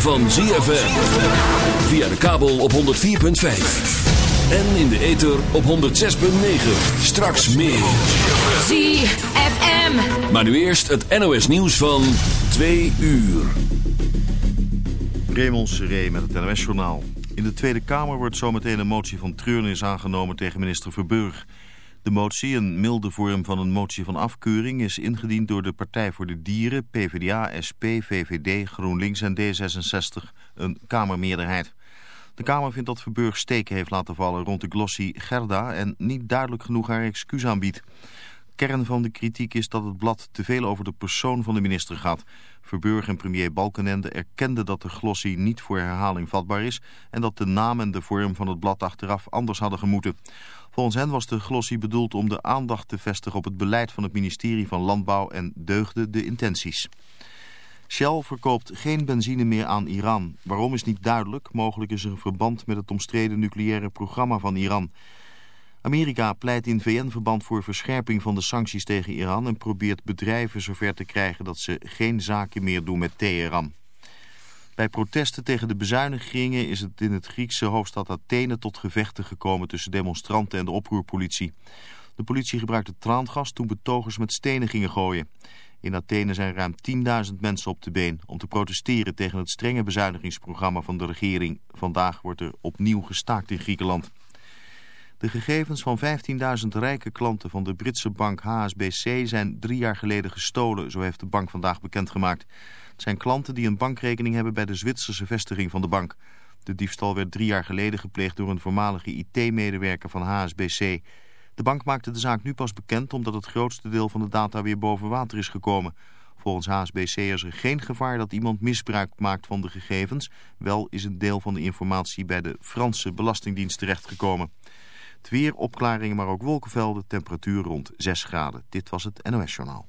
van ZFM. Via de kabel op 104.5. En in de ether op 106.9. Straks meer. ZFM. Maar nu eerst het NOS nieuws van 2 uur. Raymond Seré met het NOS journaal. In de Tweede Kamer wordt zometeen een motie van treurnis aangenomen tegen minister Verburg... De motie, een milde vorm van een motie van afkeuring, is ingediend door de Partij voor de Dieren, PvdA, SP, VVD, GroenLinks en D66, een Kamermeerderheid. De Kamer vindt dat Verburg steken heeft laten vallen rond de glossy Gerda en niet duidelijk genoeg haar excuus aanbiedt. Kern van de kritiek is dat het blad te veel over de persoon van de minister gaat. Verburg en premier Balkenende erkenden dat de glossy niet voor herhaling vatbaar is... en dat de naam en de vorm van het blad achteraf anders hadden gemoeten. Volgens hen was de glossy bedoeld om de aandacht te vestigen op het beleid van het ministerie van Landbouw en deugde de intenties. Shell verkoopt geen benzine meer aan Iran. Waarom is niet duidelijk. Mogelijk is er een verband met het omstreden nucleaire programma van Iran. Amerika pleit in VN-verband voor verscherping van de sancties tegen Iran... en probeert bedrijven zover te krijgen dat ze geen zaken meer doen met Teheran. Bij protesten tegen de bezuinigingen is het in het Griekse hoofdstad Athene tot gevechten gekomen tussen demonstranten en de oproerpolitie. De politie gebruikte traangas toen betogers met stenen gingen gooien. In Athene zijn ruim 10.000 mensen op de been om te protesteren tegen het strenge bezuinigingsprogramma van de regering. Vandaag wordt er opnieuw gestaakt in Griekenland. De gegevens van 15.000 rijke klanten van de Britse bank HSBC zijn drie jaar geleden gestolen, zo heeft de bank vandaag bekendgemaakt. Zijn klanten die een bankrekening hebben bij de Zwitserse vestiging van de bank. De diefstal werd drie jaar geleden gepleegd door een voormalige IT-medewerker van HSBC. De bank maakte de zaak nu pas bekend omdat het grootste deel van de data weer boven water is gekomen. Volgens HSBC is er geen gevaar dat iemand misbruik maakt van de gegevens. Wel is een deel van de informatie bij de Franse Belastingdienst terechtgekomen. Het weer, opklaringen, maar ook wolkenvelden, temperatuur rond 6 graden. Dit was het NOS Journaal.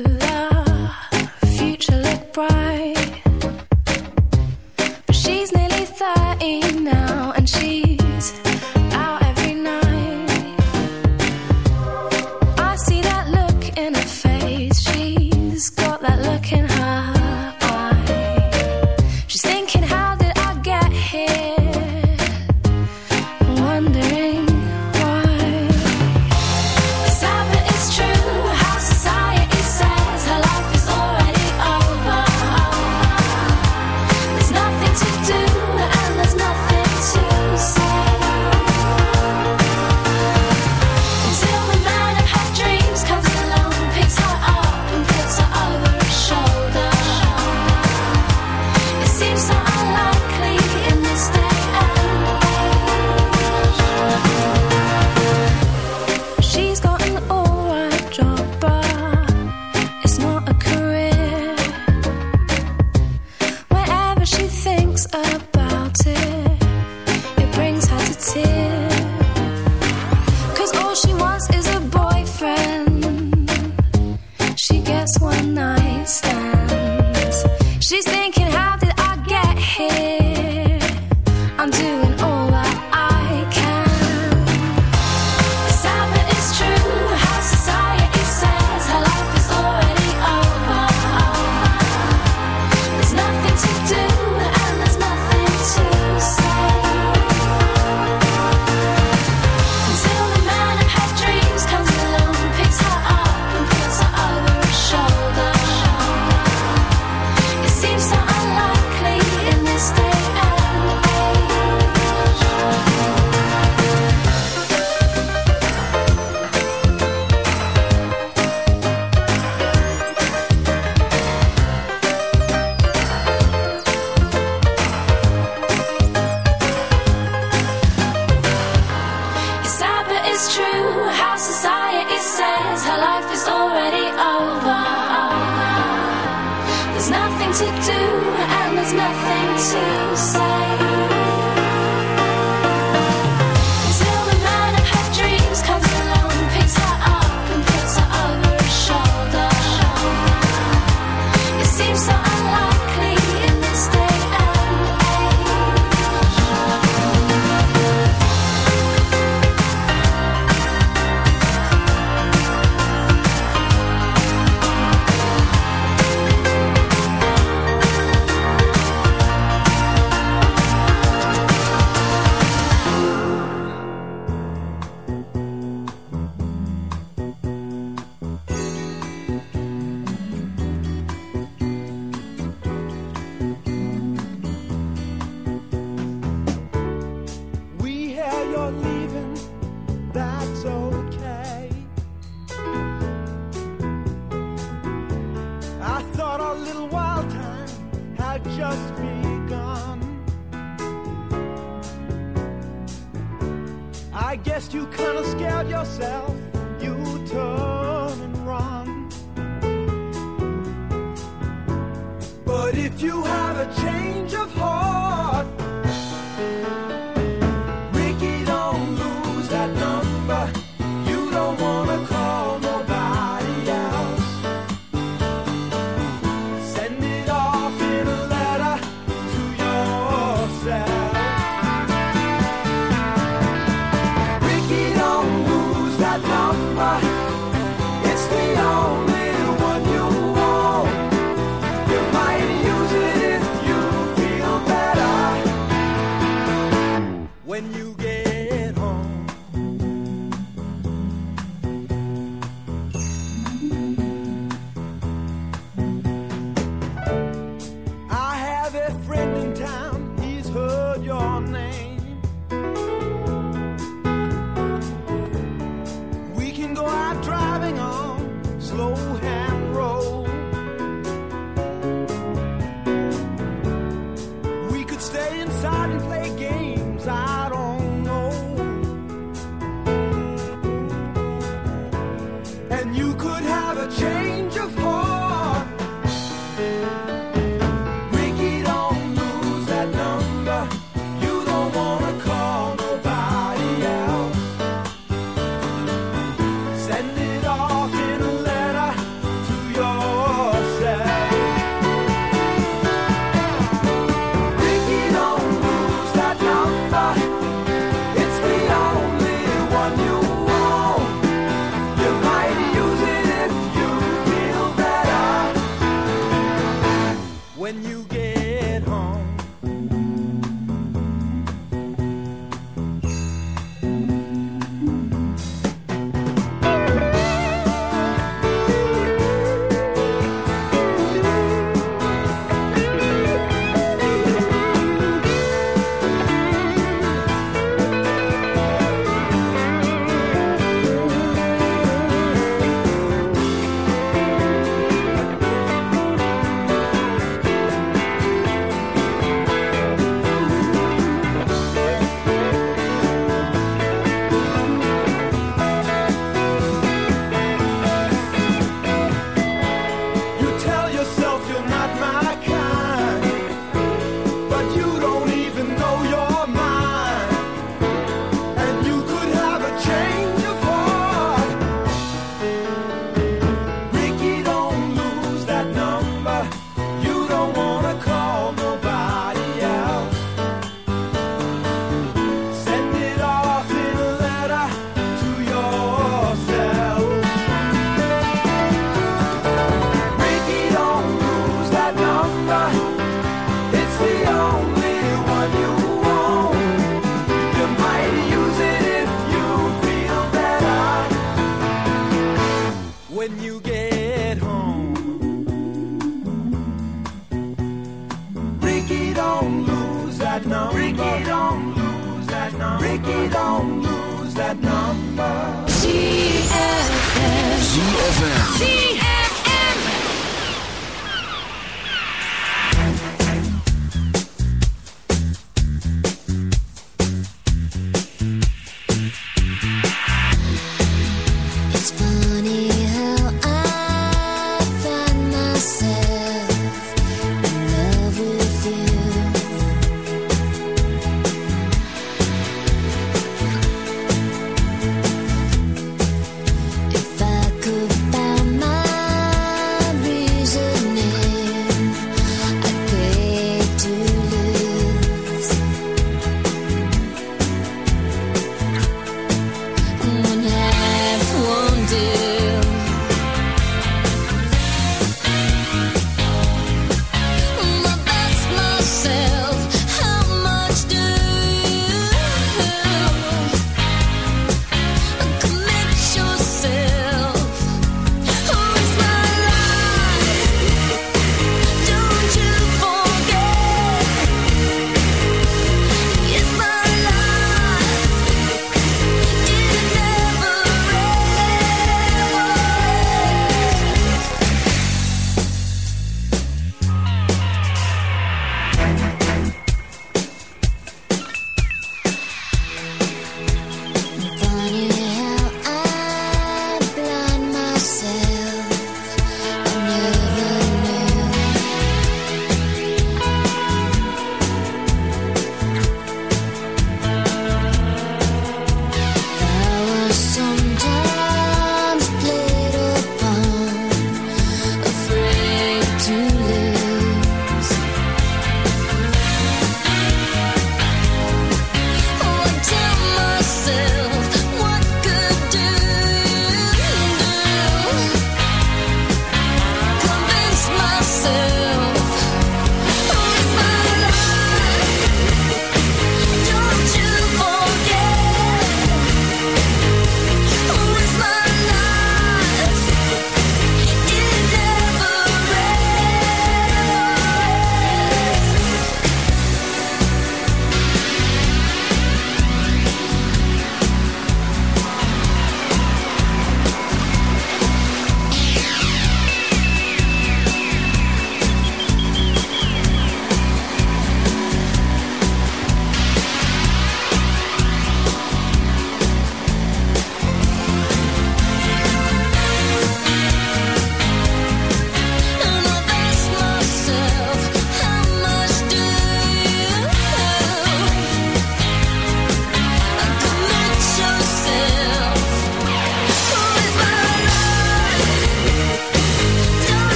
nothing to say.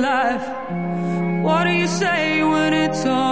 Life. What do you say when it's all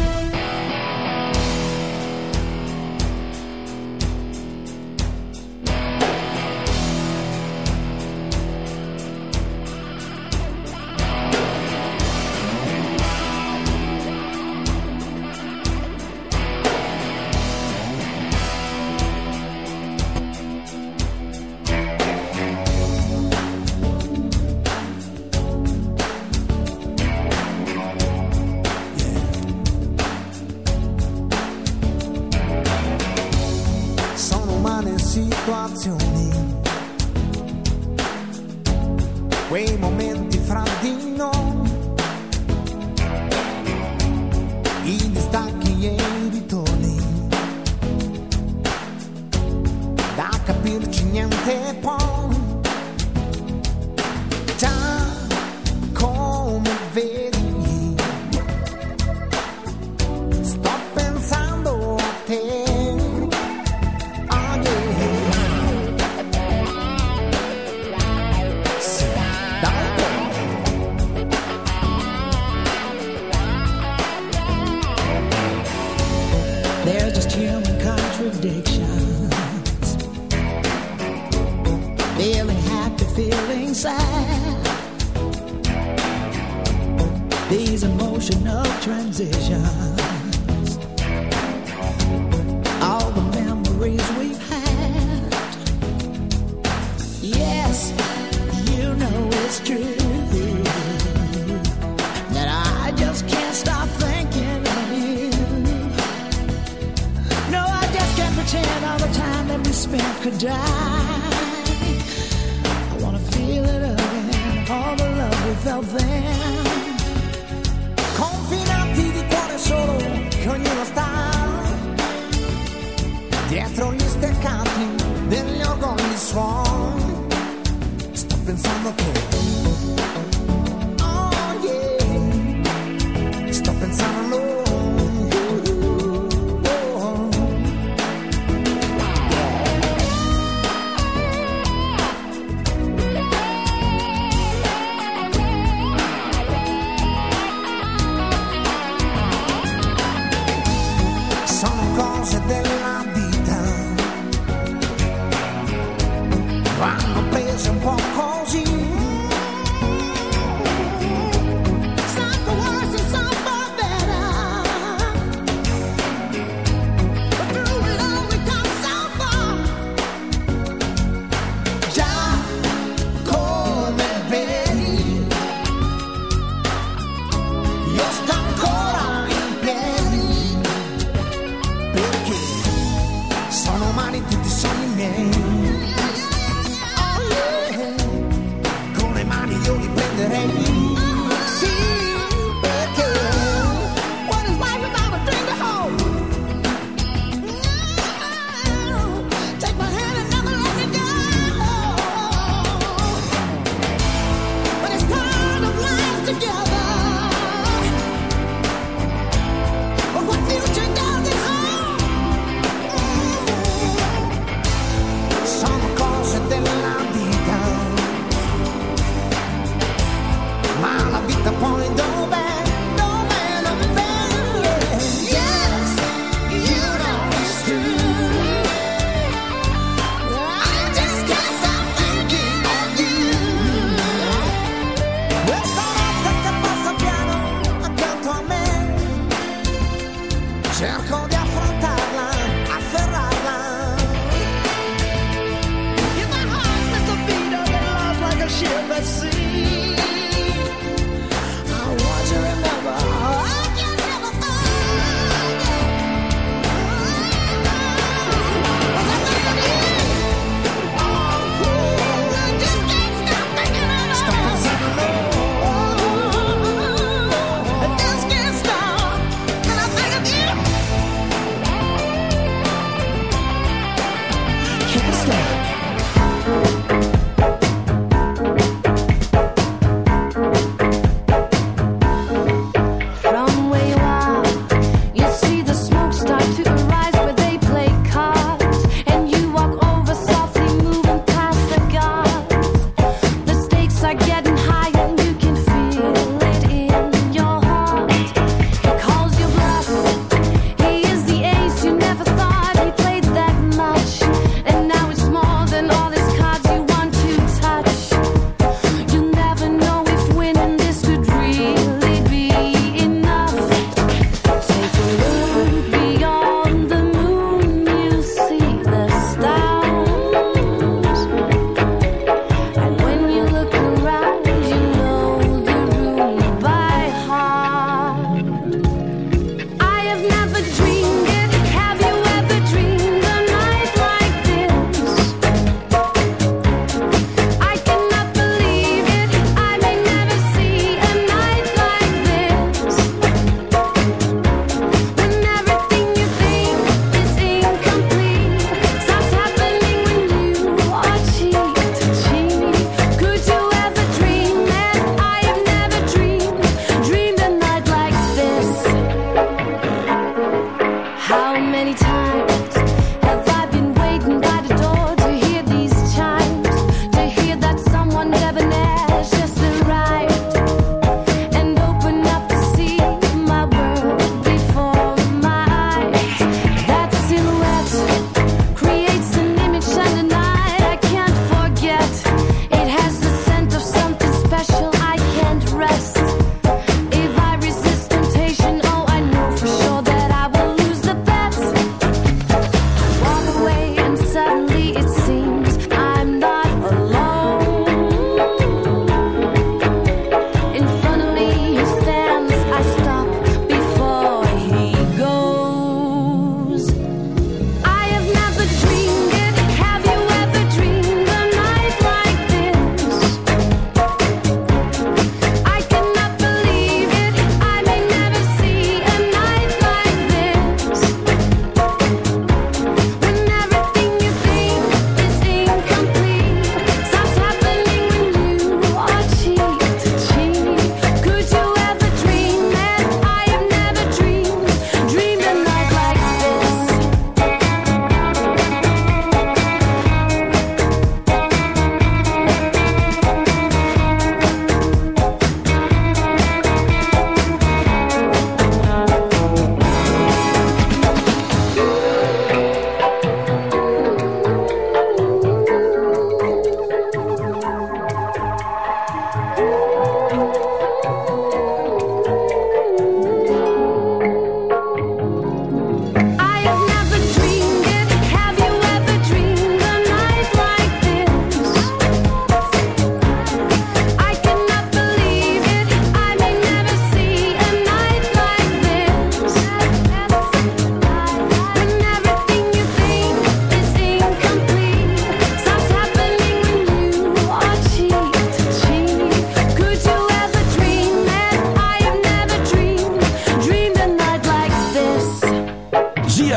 head point.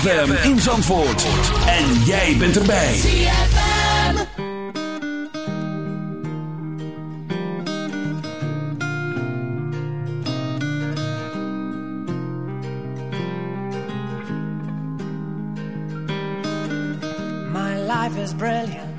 ZFM in Zandvoort. En jij bent erbij. ZFM. My life is brilliant.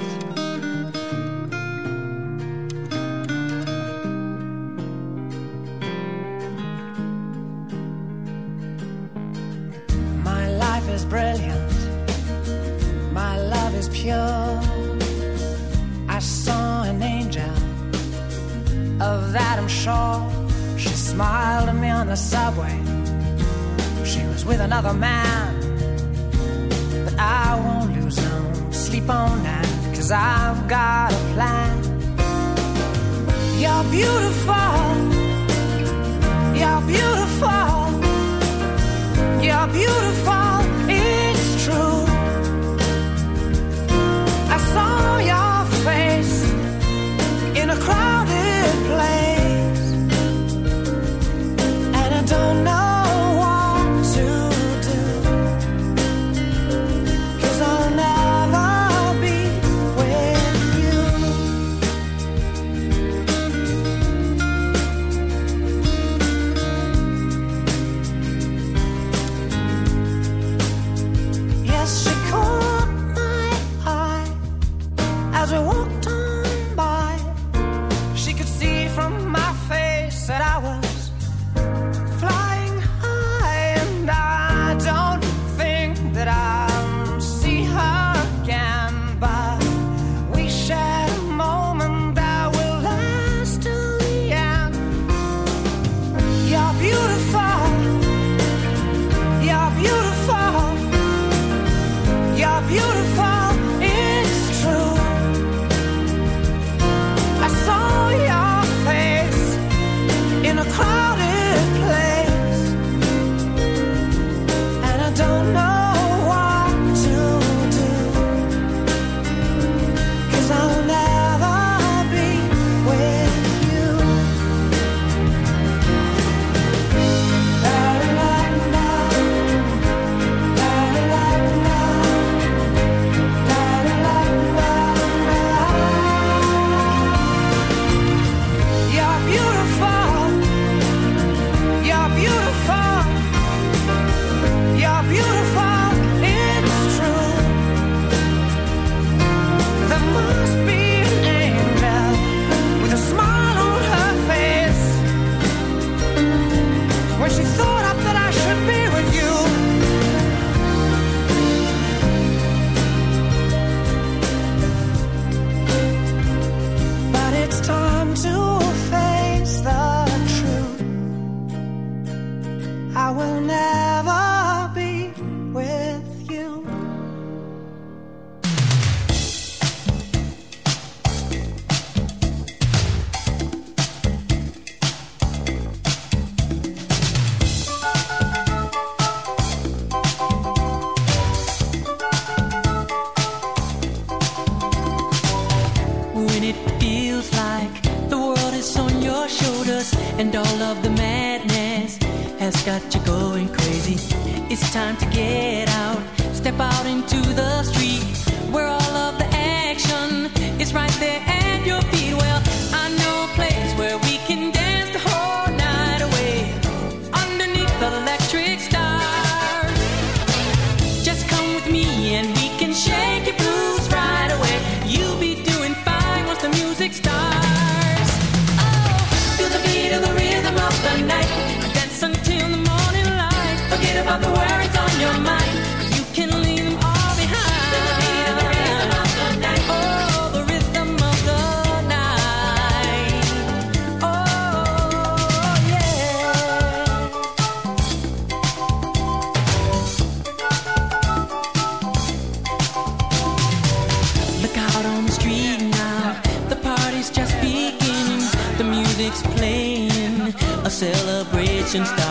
another man. since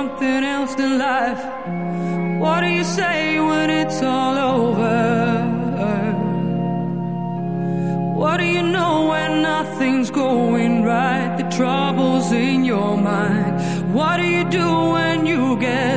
something else than life. What do you say when it's all over? What do you know when nothing's going right? The trouble's in your mind. What do you do when you get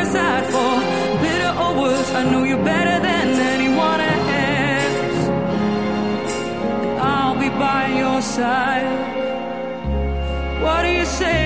Other for bitter or worse. I know you better than anyone else. I'll be by your side. What do you say